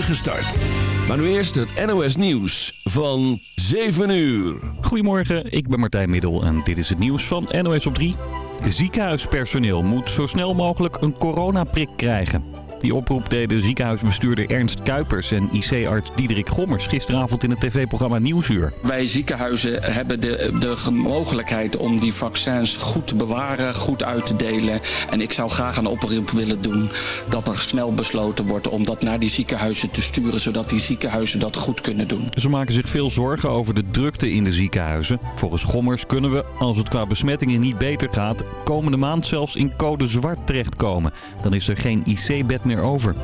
start. Maar nu eerst het NOS Nieuws van 7 uur. Goedemorgen, ik ben Martijn Middel en dit is het nieuws van NOS op 3. Ziekenhuispersoneel moet zo snel mogelijk een coronaprik krijgen. Die oproep deden ziekenhuisbestuurder Ernst Kuipers en IC-arts Diederik Gommers gisteravond in het tv-programma Nieuwsuur. Wij ziekenhuizen hebben de, de mogelijkheid om die vaccins goed te bewaren, goed uit te delen. En ik zou graag een oproep willen doen dat er snel besloten wordt om dat naar die ziekenhuizen te sturen, zodat die ziekenhuizen dat goed kunnen doen. Ze maken zich veel zorgen over de drukte in de ziekenhuizen. Volgens Gommers kunnen we, als het qua besmettingen niet beter gaat, komende maand zelfs in code zwart terechtkomen. Dan is er geen IC-bed meer over.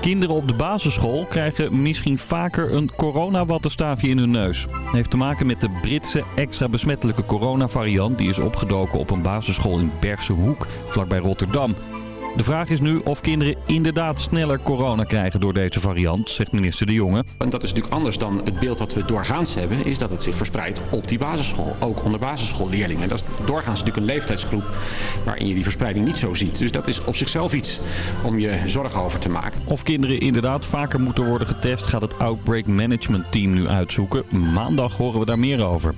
Kinderen op de basisschool krijgen misschien vaker een coronawattenstaafje in hun neus. Het heeft te maken met de Britse extra besmettelijke coronavariant... die is opgedoken op een basisschool in Bergse Hoek, vlakbij Rotterdam. De vraag is nu of kinderen inderdaad sneller corona krijgen door deze variant, zegt minister De Jonge. En dat is natuurlijk anders dan het beeld dat we doorgaans hebben, is dat het zich verspreidt op die basisschool. Ook onder basisschoolleerlingen. Dat is doorgaans natuurlijk een leeftijdsgroep waarin je die verspreiding niet zo ziet. Dus dat is op zichzelf iets om je zorgen over te maken. Of kinderen inderdaad vaker moeten worden getest, gaat het Outbreak Management Team nu uitzoeken. Maandag horen we daar meer over.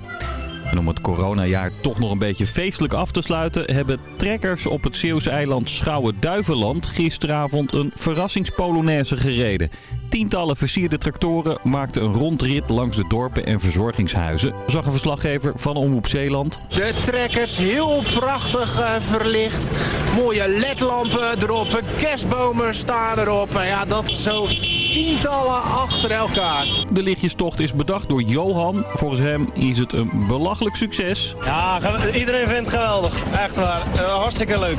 En om het coronajaar toch nog een beetje feestelijk af te sluiten... hebben trekkers op het Zeeuwse eiland Schouwen-Duiveland gisteravond een verrassingspolonaise gereden. Tientallen versierde tractoren maakten een rondrit langs de dorpen en verzorgingshuizen. Zag een verslaggever van Omroep Zeeland. De trekkers heel prachtig uh, verlicht. Mooie ledlampen erop, kerstbomen staan erop. En ja, dat zo tientallen achter elkaar. De lichtjestocht is bedacht door Johan. Volgens hem is het een belachelijk succes. Ja, iedereen vindt het geweldig. Echt waar. Uh, hartstikke leuk.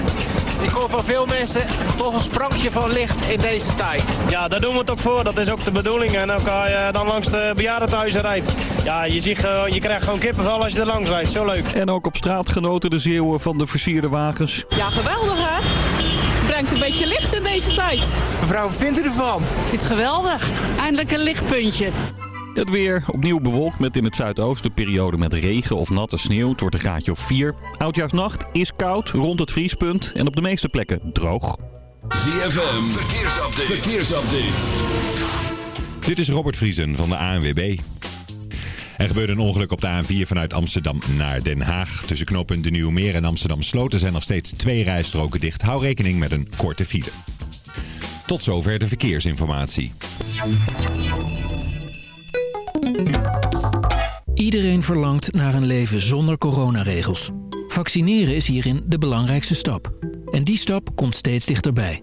Ik hoor van veel mensen toch een sprankje van licht in deze tijd. Ja, daar doen we het ook voor. Dat is ook de bedoeling. En ook als je dan langs de bejaardentehuizen rijdt. Ja, je, ziet, je krijgt gewoon kippenval als je er langs rijdt. Zo leuk. En ook op straat genoten de zeeuwen van de versierde wagens. Ja, geweldig hè? Het brengt een beetje licht in deze tijd. Mevrouw, wat vindt u ervan? Ik vind het geweldig. Eindelijk een lichtpuntje. Het weer opnieuw bewolkt met in het zuidoosten periode met regen of natte sneeuw. Het wordt een graadje of 4. Oudjaarsnacht is koud rond het vriespunt en op de meeste plekken droog. ZFM, verkeersupdate. verkeersupdate. Dit is Robert Vriesen van de ANWB. Er gebeurde een ongeluk op de A4 vanuit Amsterdam naar Den Haag. Tussen knooppunt De Nieuwe Meer en Amsterdam Sloten zijn nog steeds twee rijstroken dicht. Hou rekening met een korte file. Tot zover de verkeersinformatie. Iedereen verlangt naar een leven zonder coronaregels. Vaccineren is hierin de belangrijkste stap. En die stap komt steeds dichterbij.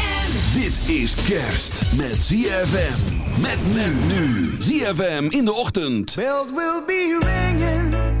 Dit is kerst met ZFM. Met nu. ZFM in de ochtend. Will be ringing.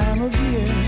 time of year.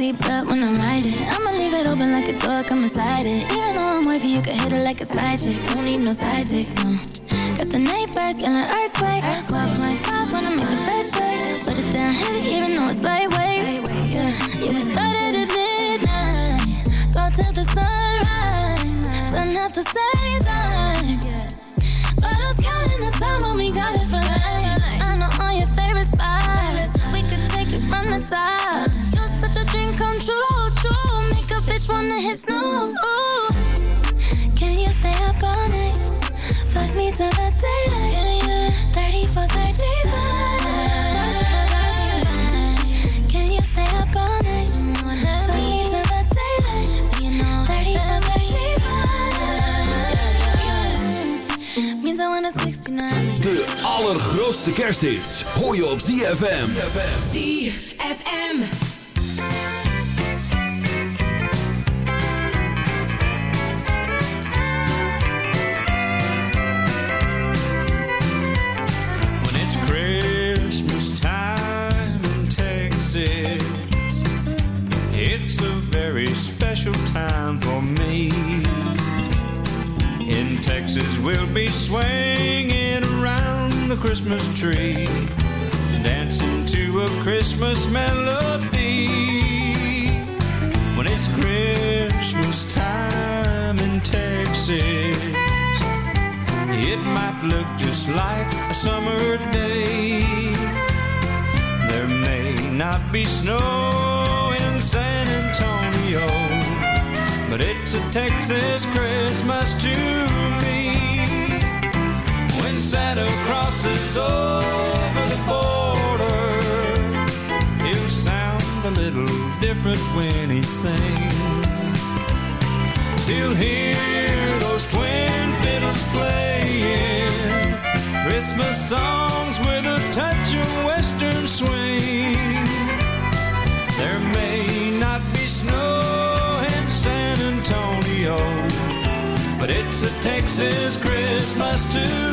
You a seatbelt when I'm riding. I'ma leave it open like a door, come inside it. Even though I'm wavy, you can hit it like a side chick. Don't need no side dick, no. Got the neighbors yelling earthquake. 12.5 wanna make the best shake. Put it down heavy, even though it's lightweight. Yeah, yeah. Started at midnight, go till the sunrise. Done at the same Ooh. Can you stay up all night? Fuck me till the daylight. 30 for 35. Can you stay up all night? Fuck me till the daylight. 30 for 35. Means I want a 69. De allergrootste kersthits hoor je op ZFM. ZFM. We'll be swinging around the Christmas tree, dancing to a Christmas melody. When it's Christmas time in Texas. It might look just like a summer day. There may not be snow in San Antonio, but it's a Texas Christmas to me. When Santa crosses over the border, he'll sound a little different when he sings. You'll hear those twin fiddles playing Christmas songs it's a Texas Christmas to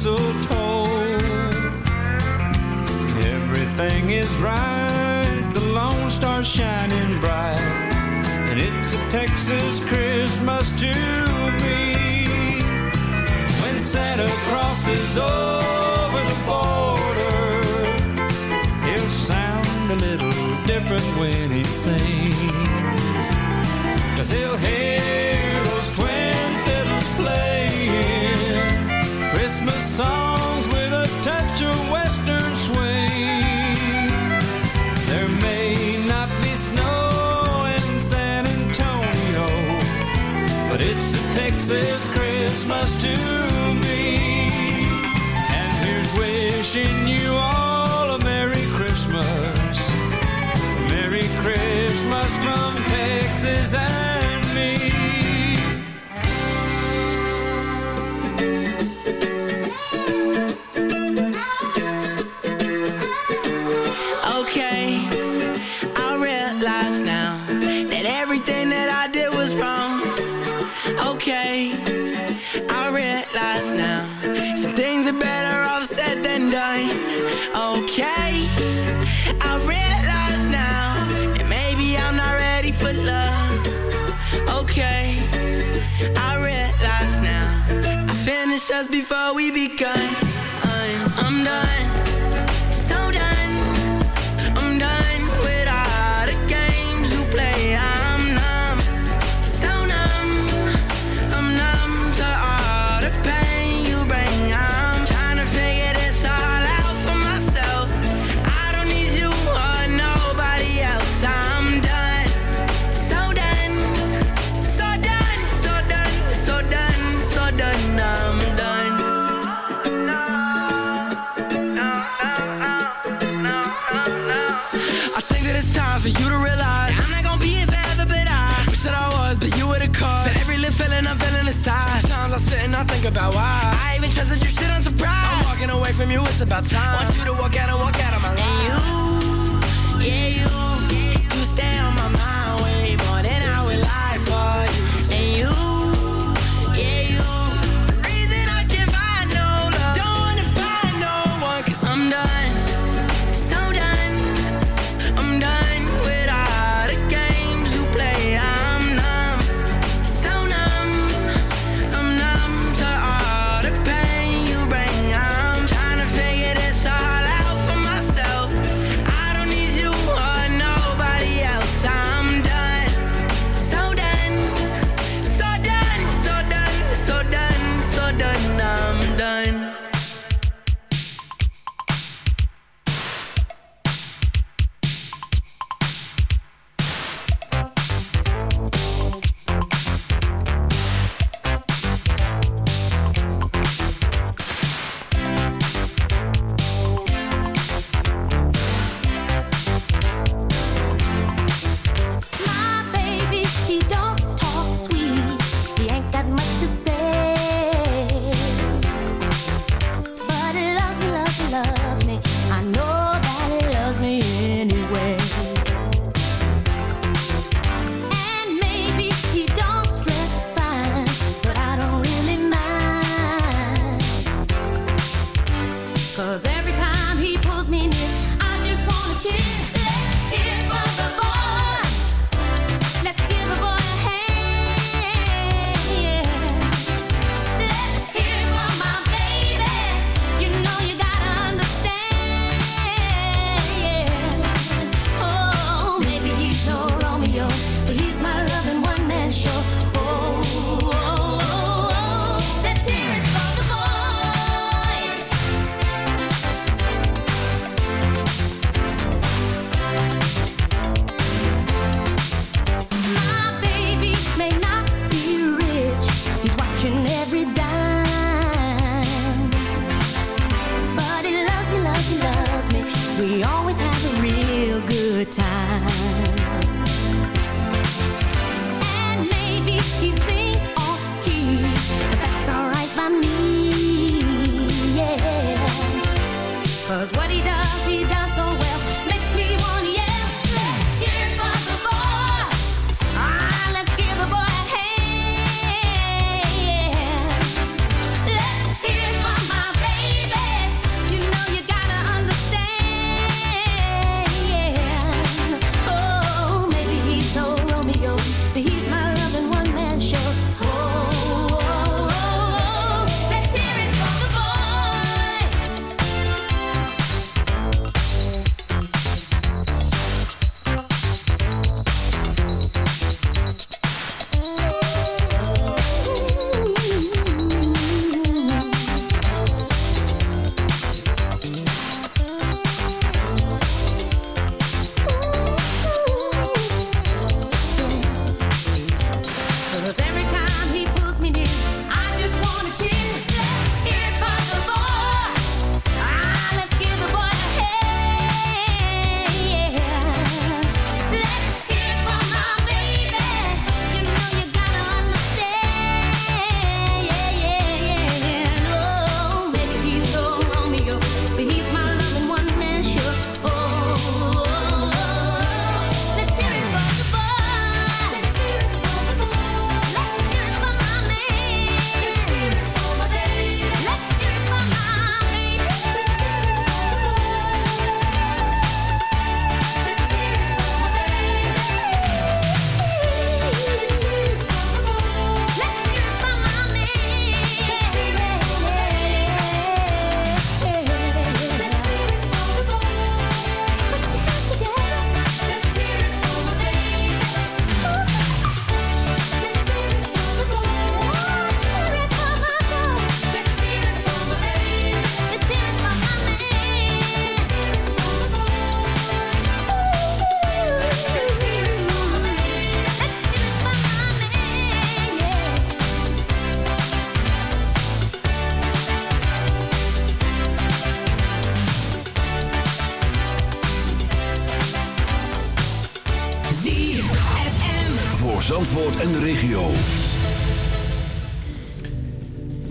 mistletoe. Everything is right, the lone star shining bright, and it's a Texas Christmas to me. When Santa crosses over the border, he'll sound a little different when he sings, cause he'll hear those twins. songs with a touch of western swing. There may not be snow in San Antonio, but it's a Texas Christmas to me. And here's wishing you all a Merry Christmas. Merry Christmas from Texas just before we begun. got why. I even trusted your shit on surprise. I'm walking away from you, it's about time. Want you to walk out and walk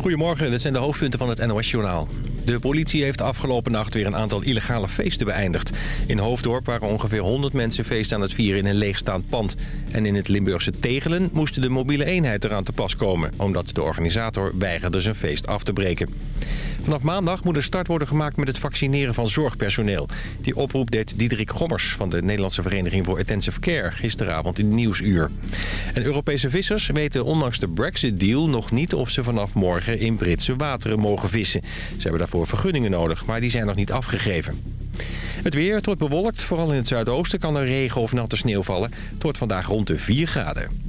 Goedemorgen, dit zijn de hoofdpunten van het NOS-journaal. De politie heeft afgelopen nacht weer een aantal illegale feesten beëindigd. In Hoofddorp waren ongeveer 100 mensen feest aan het vieren in een leegstaand pand. En in het Limburgse Tegelen moest de mobiele eenheid eraan te pas komen... omdat de organisator weigerde zijn feest af te breken. Vanaf maandag moet een start worden gemaakt met het vaccineren van zorgpersoneel. Die oproep deed Diederik Gommers van de Nederlandse Vereniging voor Intensive Care... gisteravond in Nieuwsuur. En Europese vissers weten ondanks de Brexit-deal nog niet of ze vanaf morgen in Britse wateren mogen vissen. Ze hebben daarvoor vergunningen nodig, maar die zijn nog niet afgegeven. Het weer, het wordt bewolkt. Vooral in het zuidoosten kan er regen of natte sneeuw vallen. Het wordt vandaag rond de 4 graden.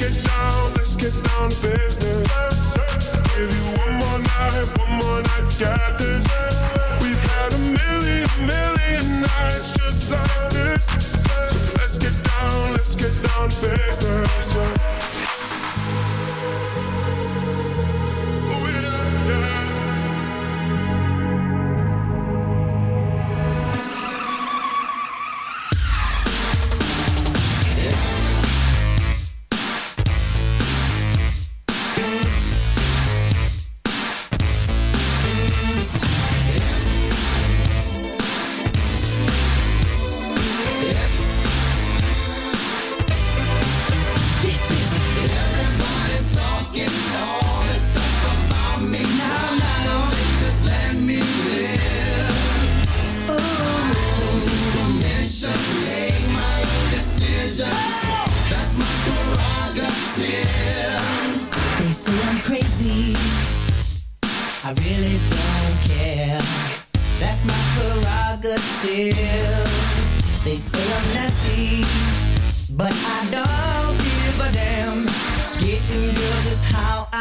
Let's get down, let's get down to business. Give you one more night, one more night this. We've had a million, million nights just like this. So let's get down, let's get down to business.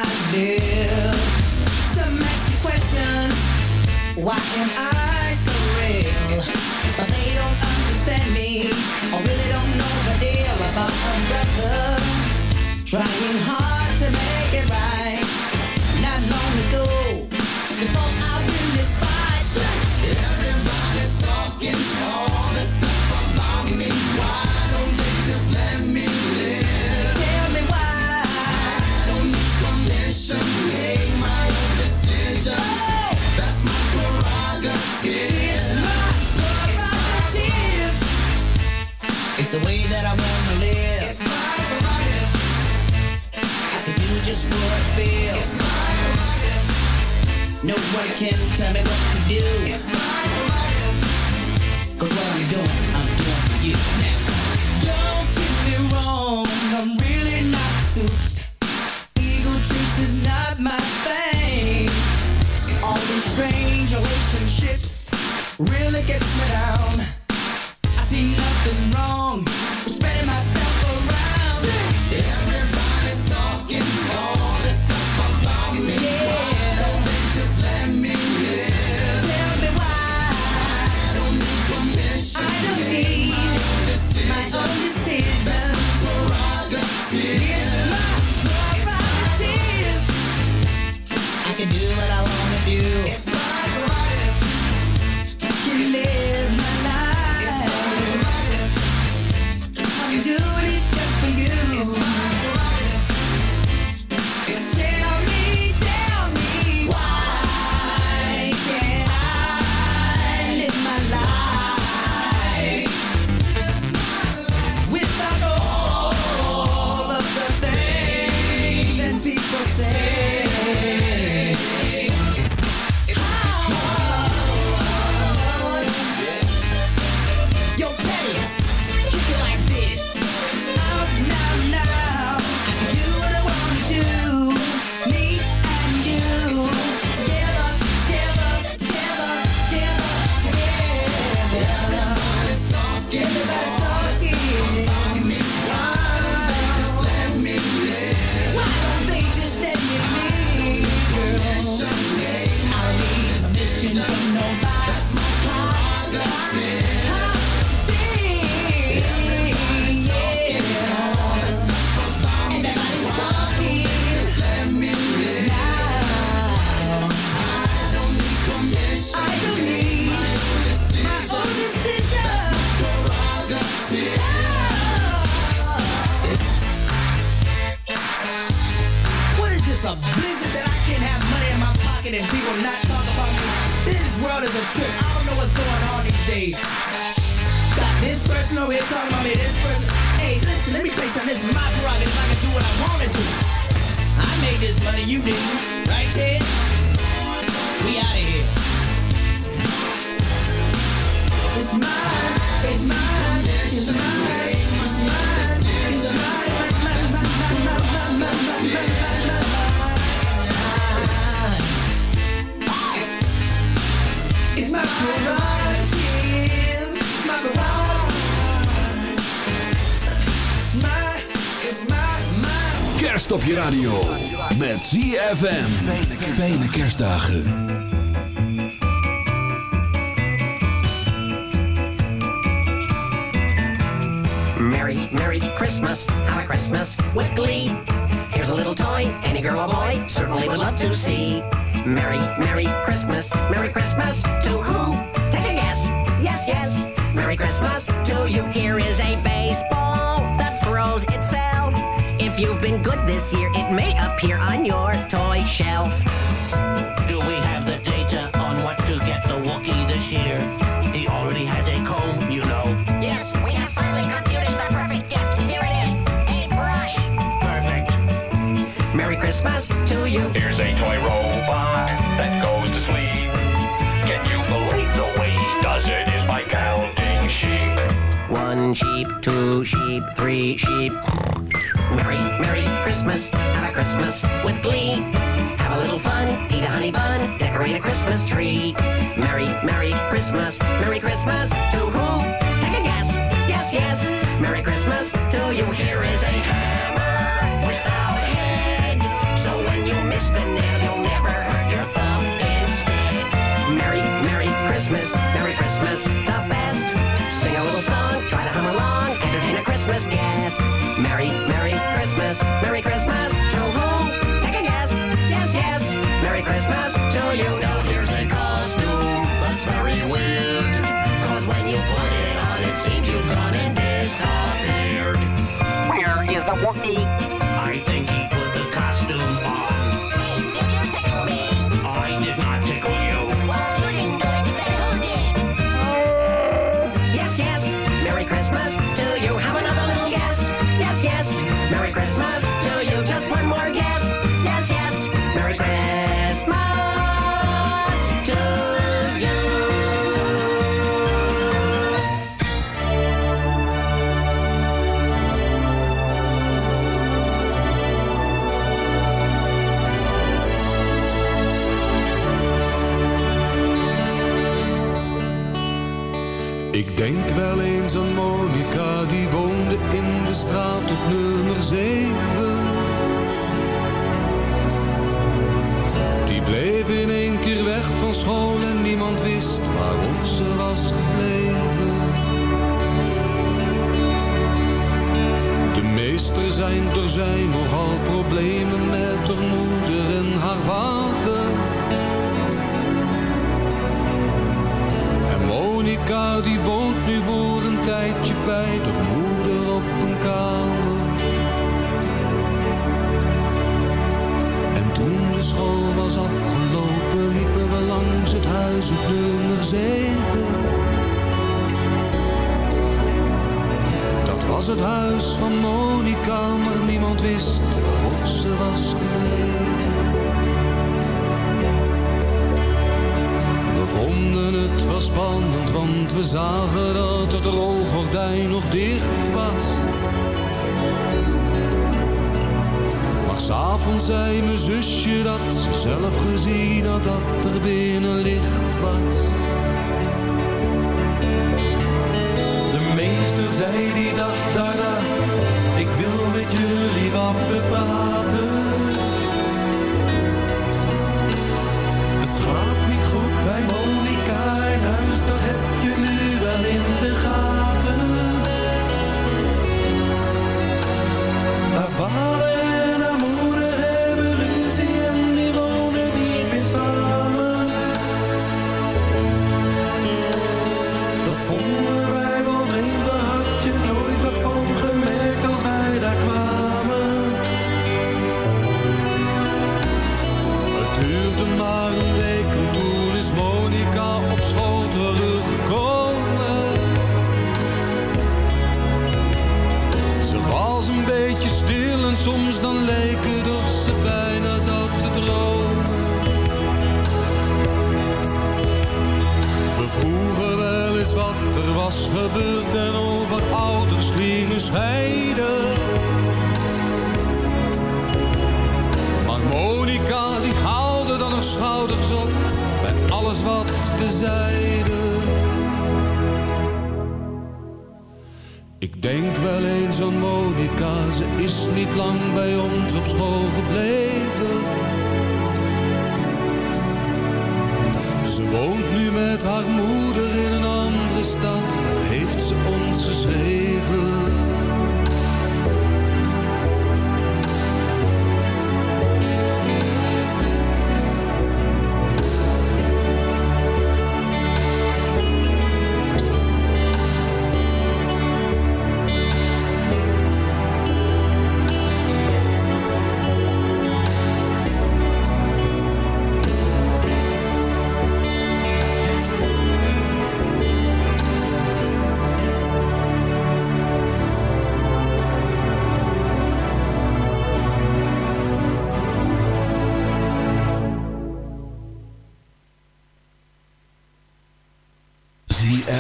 I questions. Why am I so real? But they don't understand me, really don't know the deal about brother. Trying hard to make it right. Nobody can tell me what to do. It's my prerogative. Cause what I'm doing Kerst op je radio. Met ZFM. Fijne kerstdagen. Merry, Merry Christmas. Have a Christmas with glee. Here's a little toy. Any girl or boy certainly would love to see. Merry, Merry Christmas. Merry Christmas to who? Take a guess. Yes, yes. Merry Christmas to you. Here is a baseball that grows itself. You've been good this year, it may appear on your toy shelf. Do we have the data on what to get the Wookiee this year? He already has one sheep, two sheep, three sheep. Merry, Merry Christmas, have a Christmas with glee. Have a little fun, eat a honey bun, decorate a Christmas tree. Merry, Merry Christmas, Merry Christmas to who? Take a guess, yes, yes. Merry Christmas to you. Here is a hammer without a head. So when you miss the nail, Me.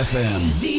ZFM.